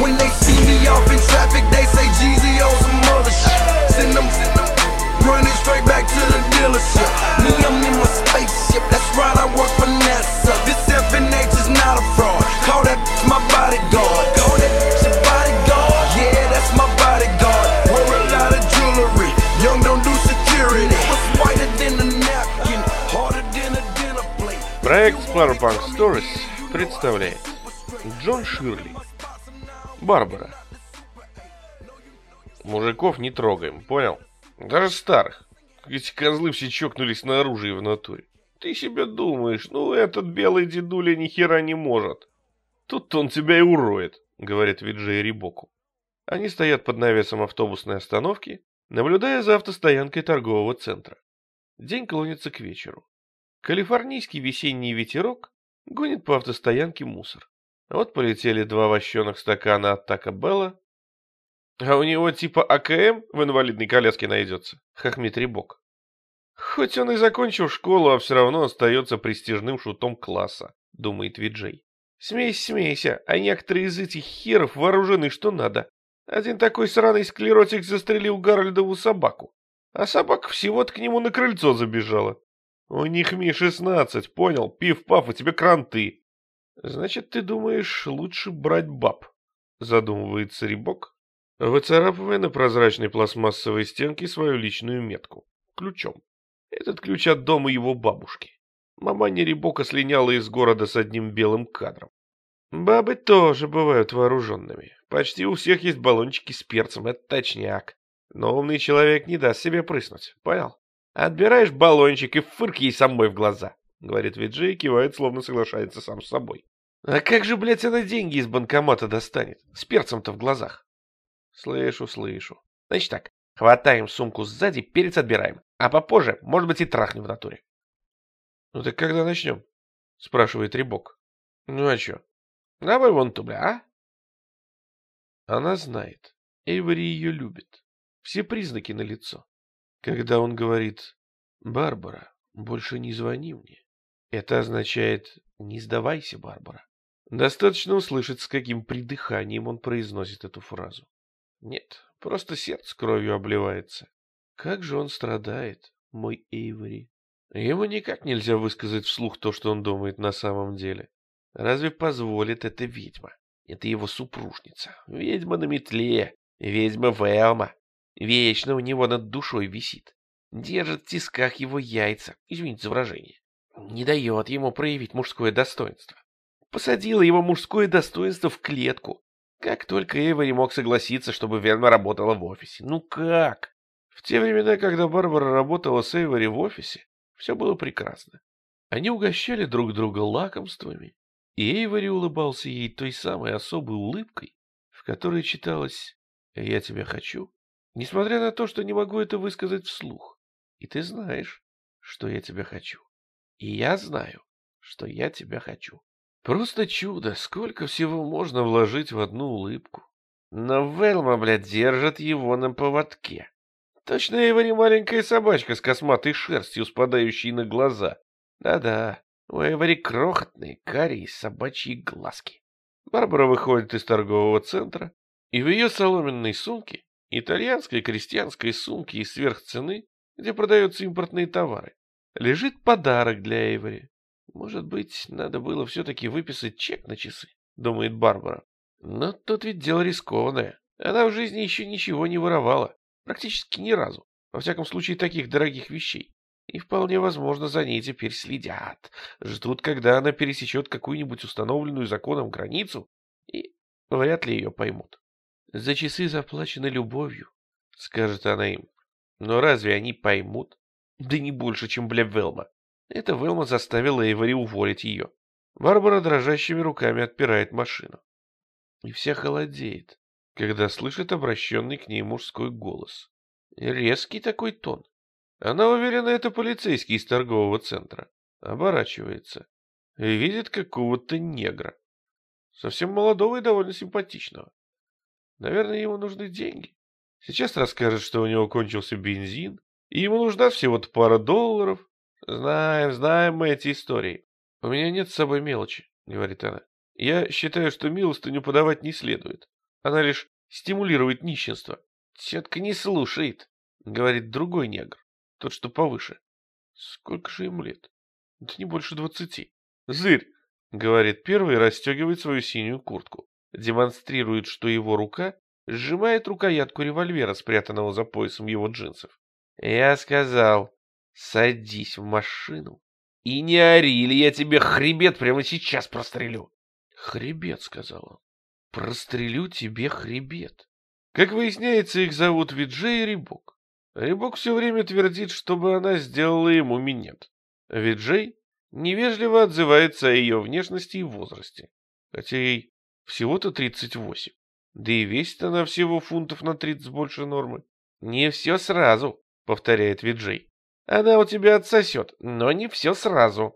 When they see me off in traffic, they say Jeezy on some other shit. Send them, send them. Running straight back to the dealership. Me, I'm in my spaceship. That's right, I work for NASA. This FNH is not a fraud. Call that my bodyguard. Sparpunk Stories представляет Джон Ширли Барбара Мужиков не трогаем, понял? Даже старых. Эти козлы все чокнулись на оружие в натуре. Ты себе думаешь, ну этот белый дедуля ни хера не может. Тут он тебя и уроет, говорит Виджей Рибоку. Они стоят под навесом автобусной остановки, наблюдая за автостоянкой торгового центра. День клонится к вечеру. Калифорнийский весенний ветерок гонит по автостоянке мусор. Вот полетели два вощеных стакана от Тако Белла. А у него типа АКМ в инвалидной коляске найдется, хохмит Рибок. Хоть он и закончил школу, а все равно остается престижным шутом класса, думает Виджей. Смейся, смейся, а некоторые из этих херов вооружены что надо. Один такой сраный склеротик застрелил Гарольдову собаку, а собака всего-то к нему на крыльцо забежала. У них Ми-16, понял? Пив-паф, у тебя кранты. Значит, ты думаешь, лучше брать баб? Задумывается Рибок, выцарапывая на прозрачной пластмассовой стенке свою личную метку. Ключом. Этот ключ от дома его бабушки. Маманя Рибока слиняла из города с одним белым кадром. Бабы тоже бывают вооруженными. Почти у всех есть баллончики с перцем, это точняк. Но умный человек не даст себе прыснуть, понял? Отбираешь баллончик и фырк ей самой в глаза, говорит Виджей кивает, словно соглашается сам с собой. А как же, блядь, она деньги из банкомата достанет? С перцем-то в глазах. Слышу, слышу. Значит так, хватаем сумку сзади, перец отбираем. А попозже, может быть, и трахнем в натуре. Ну так когда начнем? Спрашивает Рибок. Ну а чё? Давай вон ту, бля, а? Она знает. Эйвори ее любит. Все признаки налицо. Когда он говорит «Барбара, больше не звони мне», это означает «Не сдавайся, Барбара». Достаточно услышать, с каким придыханием он произносит эту фразу. Нет, просто сердце кровью обливается. Как же он страдает, мой Эйвори. Ему никак нельзя высказать вслух то, что он думает на самом деле. Разве позволит это ведьма? Это его супружница. Ведьма на метле. Ведьма Велма. Вечно у него над душой висит. Держит в тисках его яйца. Извините за выражение. Не дает ему проявить мужское достоинство. Посадила его мужское достоинство в клетку. Как только Эйвори мог согласиться, чтобы Верма работала в офисе. Ну как? В те времена, когда Барбара работала с Эйвори в офисе, все было прекрасно. Они угощали друг друга лакомствами, и Эйвори улыбался ей той самой особой улыбкой, в которой читалось «Я тебя хочу», несмотря на то, что не могу это высказать вслух. И ты знаешь, что я тебя хочу. И я знаю, что я тебя хочу. Просто чудо, сколько всего можно вложить в одну улыбку. Но Велма, блядь, держит его на поводке. Точно Эйвори маленькая собачка с косматой шерстью, спадающей на глаза. Да-да, у Эйвори крохотные карие собачьи глазки. Барбара выходит из торгового центра, и в ее соломенной сумке, итальянской крестьянской сумке из сверхцены, где продаются импортные товары, лежит подарок для Эйвори. Может быть, надо было все-таки выписать чек на часы, думает Барбара. Но тут ведь дело рискованное. Она в жизни еще ничего не воровала. Практически ни разу. Во всяком случае, таких дорогих вещей. И вполне возможно, за ней теперь следят. Ждут, когда она пересечет какую-нибудь установленную законом границу, и вряд ли ее поймут. За часы заплачены любовью, скажет она им. Но разве они поймут? Да не больше, чем бля Велма. Это Велма заставила Эйвори уволить ее. Барбара дрожащими руками отпирает машину. И вся холодеет, когда слышит обращенный к ней мужской голос. Резкий такой тон. Она уверена, это полицейский из торгового центра. Оборачивается. И видит какого-то негра. Совсем молодого и довольно симпатичного. Наверное, ему нужны деньги. Сейчас расскажет, что у него кончился бензин, И ему нужна всего-то пара долларов. Знаем, знаем мы эти истории. У меня нет с собой мелочи, говорит она. Я считаю, что милостыню подавать не следует. Она лишь стимулирует нищенство. Тетка не слушает, говорит другой негр, тот, что повыше. Сколько же ему лет? Да не больше двадцати. Зырь, говорит первый и расстегивает свою синюю куртку. Демонстрирует, что его рука сжимает рукоятку револьвера, спрятанного за поясом его джинсов. Я сказал, садись в машину и не ори, или я тебе хребет прямо сейчас прострелю. Хребет, сказал он. Прострелю тебе хребет. Как выясняется, их зовут Виджей и Рибок. Рибок все время твердит, чтобы она сделала ему минет. Виджей невежливо отзывается о ее внешности и возрасте, хотя ей всего-то 38. Да и весит она всего фунтов на 30 больше нормы. Не все сразу, повторяет Виджей. Она у тебя отсосет, но не все сразу.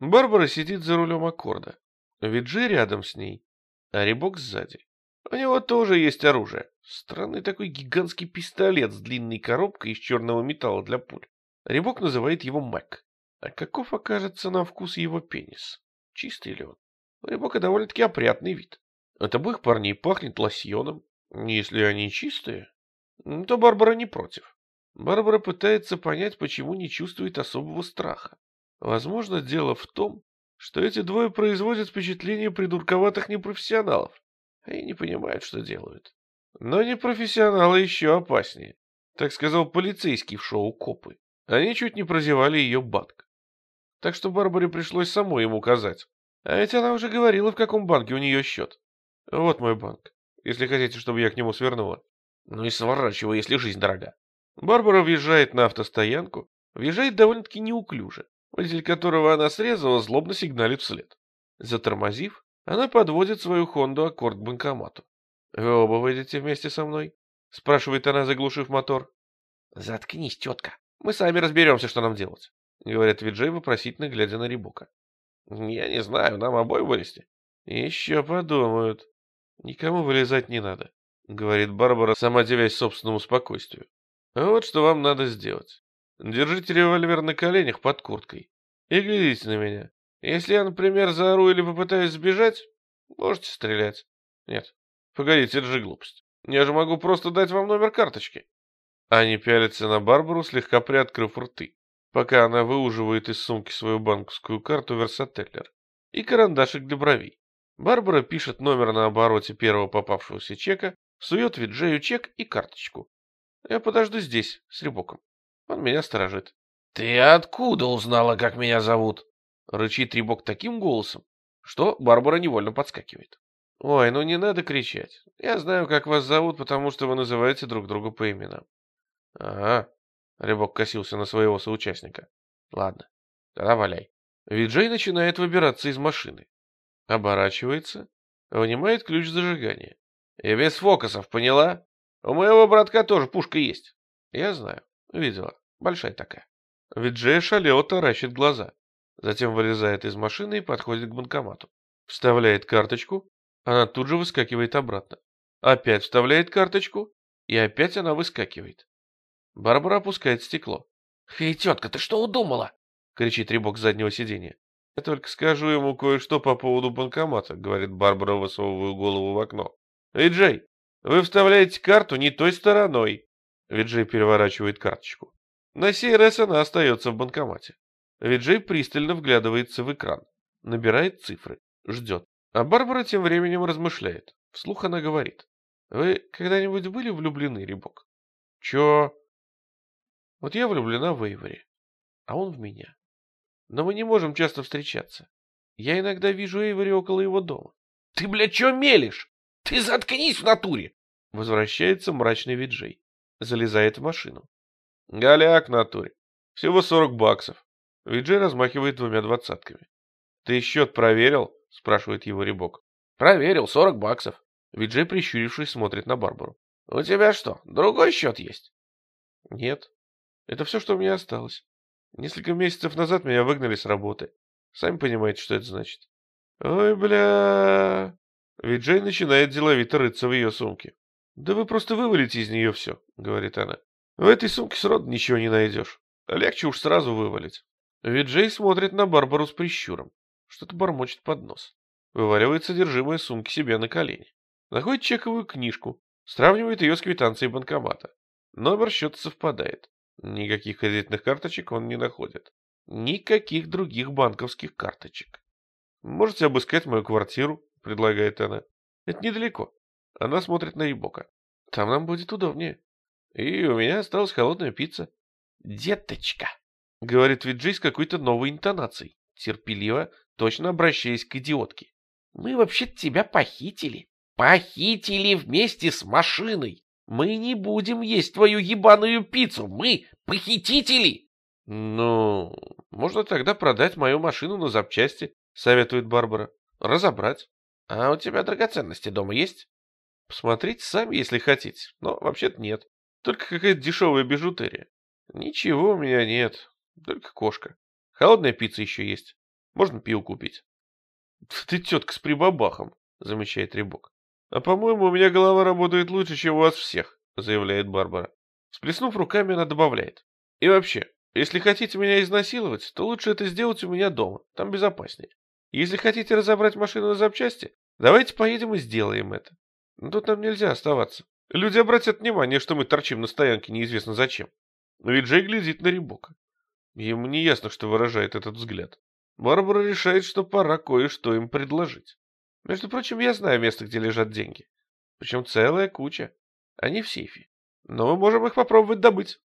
Барбара сидит за рулем аккорда. Виджей рядом с ней, а Рибок сзади. У него тоже есть оружие. Странный такой гигантский пистолет с длинной коробкой из черного металла для пуль. Рибок называет его Мэг. А каков окажется на вкус его пенис? Чистый ли он? У Рибока довольно-таки опрятный вид. От обоих парней пахнет лосьоном. Если они чистые, то Барбара не против. Барбара пытается понять, почему не чувствует особого страха. Возможно, дело в том, что эти двое производят впечатление придурковатых непрофессионалов и не понимают, что делают. Но непрофессионалы еще опаснее. Так сказал полицейский в шоу «Копы». Они чуть не прозевали ее банк. Так что Барбаре пришлось самой им указать. А ведь она уже говорила, в каком банке у нее счет. Вот мой банк, если хотите, чтобы я к нему свернула. Ну и сворачивай, если жизнь дорога. Барбара въезжает на автостоянку, въезжает довольно-таки неуклюже. Водитель которого она срезала, злобно сигналит вслед. Затормозив, она подводит свою Хонду Аккорд к банкомату. «Вы оба выйдете вместе со мной?» — спрашивает она, заглушив мотор. «Заткнись, тетка. Мы сами разберемся, что нам делать», — говорит Виджей, вопросительно глядя на Рибука. «Я не знаю, нам обоим вылезти». «Еще подумают. Никому вылезать не надо», — говорит Барбара, сама девясь собственному спокойствию. «А вот что вам надо сделать. Держите револьвер на коленях под курткой и глядите на меня. Если я, например, заору или попытаюсь сбежать, можете стрелять. Нет, погодите, это же глупость. Я же могу просто дать вам номер карточки. Они пялятся на Барбару, слегка приоткрыв рты, пока она выуживает из сумки свою банковскую карту Версателлер и карандашик для бровей. Барбара пишет номер на обороте первого попавшегося чека, сует Виджею чек и карточку. Я подожду здесь, с Рибоком. Он меня сторожит. — Ты откуда узнала, как меня зовут? — рычит Рибок таким голосом, что Барбара невольно подскакивает. — Ой, ну не надо кричать. Я знаю, как вас зовут, потому что вы называете друг друга по именам. — Ага. Рибок косился на своего соучастника. — Ладно, тогда валяй. Виджей начинает выбираться из машины. Оборачивается, вынимает ключ зажигания. — И без фокусов, поняла? У моего братка тоже пушка есть. — Я знаю. Видела. Большая такая. Виджей шалео таращит глаза. Затем вылезает из машины и подходит к банкомату. Вставляет карточку, она тут же выскакивает обратно. Опять вставляет карточку, и опять она выскакивает. Барбара опускает стекло. «Эй, тетка, ты что удумала?» — кричит Рибок с заднего сиденья. «Я только скажу ему кое-что по поводу банкомата», — говорит Барбара, высовывая голову в окно. «Виджей, вы вставляете карту не той стороной». Виджей переворачивает карточку. На сей раз она остается в банкомате. Виджей пристально вглядывается в экран, набирает цифры, ждет. А Барбара тем временем размышляет. Вслух она говорит. «Вы когда-нибудь были влюблены, Рибок?» «Чё?» «Вот я влюблена в Эйвори, а он в меня. Но мы не можем часто встречаться. Я иногда вижу Эйвори около его дома». «Ты, блядь, чё мелешь? Ты заткнись в натуре!» Возвращается мрачный Виджей. Залезает в машину. «Голяк натуре. Всего сорок баксов. Виджей размахивает двумя двадцатками. «Ты счет проверил?» — спрашивает его Рибок. «Проверил, сорок баксов». Виджей, прищурившись, смотрит на Барбару. «У тебя что, другой счет есть?» «Нет. Это все, что у меня осталось. Несколько месяцев назад меня выгнали с работы. Сами понимаете, что это значит». «Ой, бля...» Виджей начинает деловито рыться в ее сумке. «Да вы просто вывалите из нее все», — говорит она. В этой сумке сроду ничего не найдешь. Легче уж сразу вывалить. Виджей смотрит на Барбару с прищуром. Что-то бормочет под нос. Вываливает содержимое сумки себе на колени. Находит чековую книжку. Сравнивает ее с квитанцией банкомата. Номер счета совпадает. Никаких кредитных карточек он не находит. Никаких других банковских карточек. «Можете обыскать мою квартиру», — предлагает она. «Это недалеко». Она смотрит на Ибока. «Там нам будет удобнее. И у меня осталась холодная пицца». «Деточка», — говорит Виджей с какой-то новой интонацией, терпеливо, точно обращаясь к идиотке. «Мы вообще-то тебя похитили. Похитили вместе с машиной. Мы не будем есть твою ебаную пиццу. Мы похитители. Ну, можно тогда продать мою машину на запчасти, советует Барбара. Разобрать. А у тебя драгоценности дома есть? Посмотрите сами, если хотите. Но вообще-то нет. Только какая-то дешевая бижутерия. Ничего у меня нет. Только кошка. Холодная пицца еще есть. Можно пиво купить. Ты тетка с прибабахом, замечает Рябок. «А по-моему, у меня голова работает лучше, чем у вас всех», — заявляет Барбара. Сплеснув руками, она добавляет. «И вообще, если хотите меня изнасиловать, то лучше это сделать у меня дома, там безопаснее. Если хотите разобрать машину на запчасти, давайте поедем и сделаем это. Но тут нам нельзя оставаться. Люди обратят внимание, что мы торчим на стоянке неизвестно зачем. Но ведь Джей глядит на Рибока. Ему не ясно, что выражает этот взгляд. Барбара решает, что пора кое-что им предложить. Между прочим, я знаю место, где лежат деньги. Причем целая куча. Они в сейфе. Но мы можем их попробовать добыть.